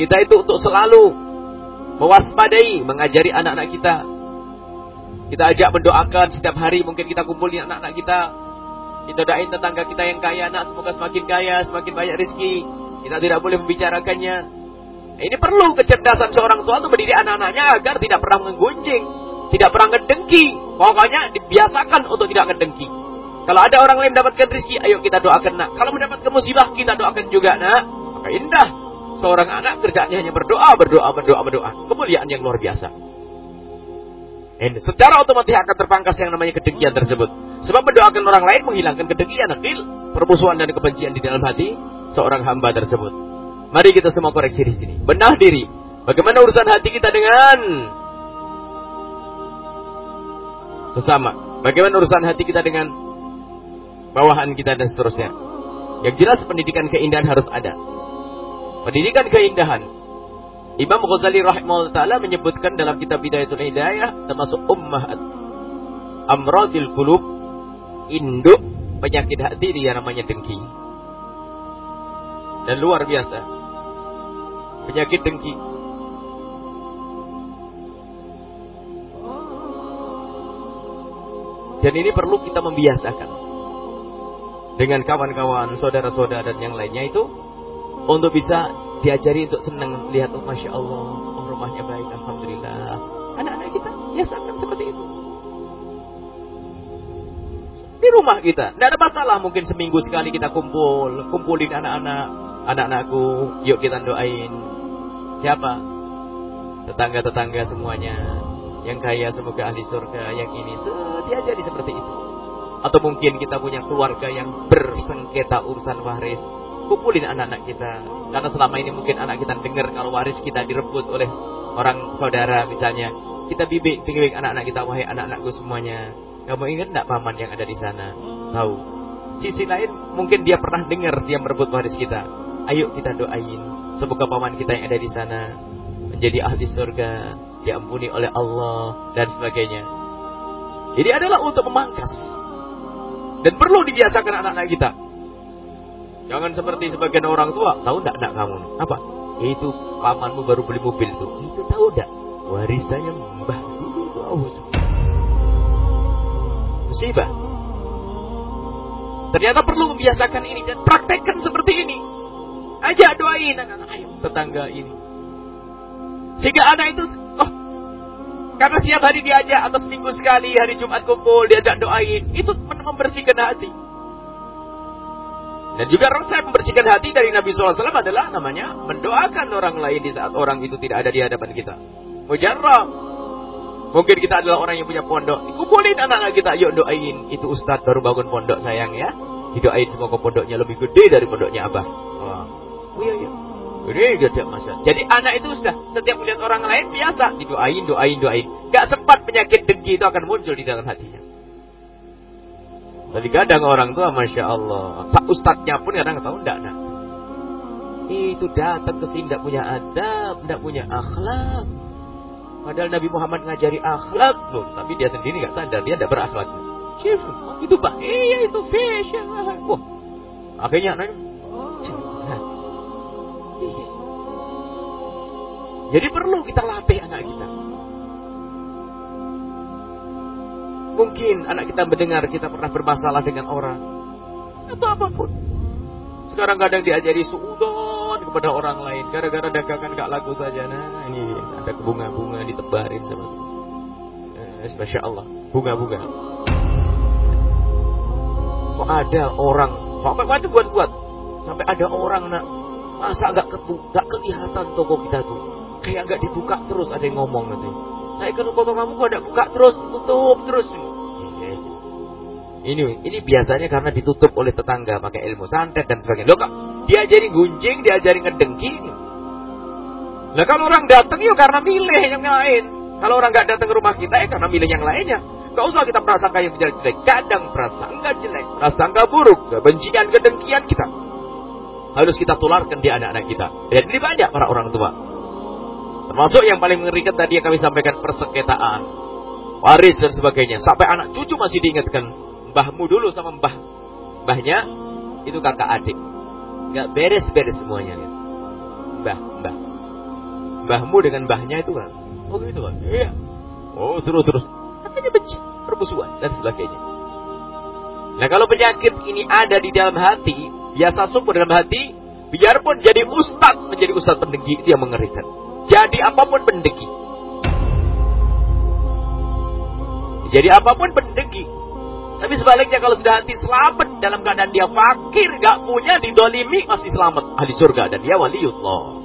Kita itu untuk selalu mewaspadai, mengajari anak-anak kita. Kita ajak mendoakan setiap hari mungkin kita kumpulin anak-anak kita. Kita doain tetangga kita yang kaya, anak semoga semakin kaya, semakin banyak rezeki. Kita tidak boleh membicarakannya. Ini perlu kecerdasan seorang tua untuk mendidik anak-anaknya agar tidak pernah menggunjing, tidak pernah ngedengki. Pokoknya dibiasakan untuk tidak ngedengki. Kalau ada orang lain mendapatkan rezeki, ayo kita doakan nak. Kalau mendapatkan musibah, kita doakan juga nak. Maka indah. Seorang anak kerjanya hanya berdoa, berdoa, berdoa, berdoa. Kemuliaan yang luar biasa. Dan secara otomatis akan terpangkas yang namanya kedengkian tersebut. Sebab mendoakan orang lain menghilangkan kedengkian, akil, permusuhan dan kebencian di dalam hati seorang hamba tersebut. Mari kita semua koreksi di sini. Benah diri. Bagaimana urusan hati kita dengan sesama? Bagaimana urusan hati kita dengan bawahan kita dan seterusnya? Yang jelas pendidikan keindahan harus ada. Pendidikan keindahan. Imam Ghazali rahimahullah taala menyebutkan dalam kitab Bidayatul Hidayah termasuk ummah amradil qulub induk penyakit hati dia namanya dengki. Dan luar biasa. Penyakit dengki. Dan ini perlu kita membiasakan. Dengan kawan-kawan, saudara-saudara dan yang lainnya itu untuk bisa diajari untuk senang lihat oh masya Allah oh rumahnya baik alhamdulillah. Anak-anak kita biasakan seperti itu. Di rumah kita tidak ada masalah. Mungkin seminggu sekali kita kumpul kumpulin anak-anak anak-anakku. Yuk kita doain. Siapa? Tetangga-tetangga semuanya. Yang kaya semoga ahli surga. Yang ini diajari seperti itu. Atau mungkin kita punya keluarga yang bersengketa urusan waris kumpulin anak-anak kita. Karena selama ini mungkin anak kita dengar kalau waris kita direbut oleh orang saudara misalnya. Kita bibik, bibik anak-anak kita, wahai anak-anakku semuanya. Kamu ingat tidak paman yang ada di sana? Tahu. Sisi lain mungkin dia pernah dengar dia merebut waris kita. Ayo kita doain. Semoga paman kita yang ada di sana menjadi ahli surga, diampuni oleh Allah dan sebagainya. Jadi adalah untuk memangkas. Dan perlu dibiasakan anak-anak kita Jangan seperti sebagian orang tua. Tahu tidak nak kamu? Apa? Itu pamanmu baru beli mobil itu. Itu tahu tidak? Warisannya mbah dulu itu. Musibah. Ternyata perlu membiasakan ini dan praktekkan seperti ini. Aja doain anak-anak ayo tetangga ini. Sehingga anak itu oh karena setiap hari diajak atau seminggu sekali hari Jumat kumpul diajak doain itu membersihkan hati. Dan juga rasa membersihkan hati dari Nabi SAW adalah namanya mendoakan orang lain di saat orang itu tidak ada di hadapan kita. Mujarrah. Mungkin kita adalah orang yang punya pondok. Kumpulin anak-anak kita, yuk doain. Itu ustadz baru bangun pondok sayang ya. Didoain semoga pondoknya lebih gede dari pondoknya abah. Wah. Oh iya iya. Ini. Jadi anak itu sudah setiap melihat orang lain biasa didoain, doain, doain. Gak sempat penyakit dengki itu akan muncul di dalam hatinya. Tapi kadang orang tua Masya Allah. Ustadznya pun kadang tahu enggak nak. Itu datang ke sini tidak punya adab Tidak punya akhlak. Padahal Nabi Muhammad ngajari akhlak. Loh, Tapi dia sendiri nggak sadar Dia tidak berakhlak. Itu pak. Iya itu fashion Wah. Akhirnya nanya Jadi perlu kita latih anak kita Mungkin anak kita mendengar kita pernah bermasalah dengan orang. Atau apa pun. Sekarang kadang diajari suudon kepada orang lain. Gara-gara dagangan gak laku saja. Nah ini ada bunga-bunga ditebarin sama eh, Masya Allah. Bunga-bunga. Kok ada orang. Sampai buat-buat. Sampai ada orang nak. Masa gak, gak kelihatan toko kita tuh. Kayak gak dibuka terus ada yang ngomong nanti. Saya ke toko kamu kok ada buka terus, tutup terus. Ini ini biasanya karena ditutup oleh tetangga pakai ilmu santet dan sebagainya. Loh kok diajari gunjing, diajari ngedengki. Nah kalau orang datang yuk karena milih yang lain. Kalau orang nggak datang ke rumah kita ya karena milih yang lainnya. Gak usah kita prasangka yang jelek-jelek. Kadang prasangka jelek, prasangka buruk, kebencian, kedengkian kita. Harus kita tularkan di anak-anak kita. Dan ini banyak para orang tua. Termasuk yang paling mengerikan tadi yang kami sampaikan persengketaan. Waris dan sebagainya. Sampai anak cucu masih diingatkan mbahmu dulu sama mbah mbahnya itu kakak adik nggak beres-beres semuanya ya. mbah mbah mbahmu dengan mbahnya itu kan. Oh gitu kan? Iya. Oh terus terus. Akhirnya benci, permusuhan dan sebagainya. Nah kalau penyakit ini ada di dalam hati, biasa subur dalam hati, biarpun jadi ustad menjadi ustad pendengki itu yang mengerikan. Jadi apa pun pendengki. Jadi apa pun pendengki. Tapi sebaliknya kalau sudah hati selamat dalam keadaan dia fakir, gak punya, didolimi, masih selamat. Ahli surga dan dia waliullah.